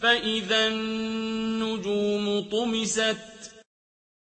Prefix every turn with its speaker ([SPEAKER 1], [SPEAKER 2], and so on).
[SPEAKER 1] فَإِذَا النُّجُومُ طُمِسَتْ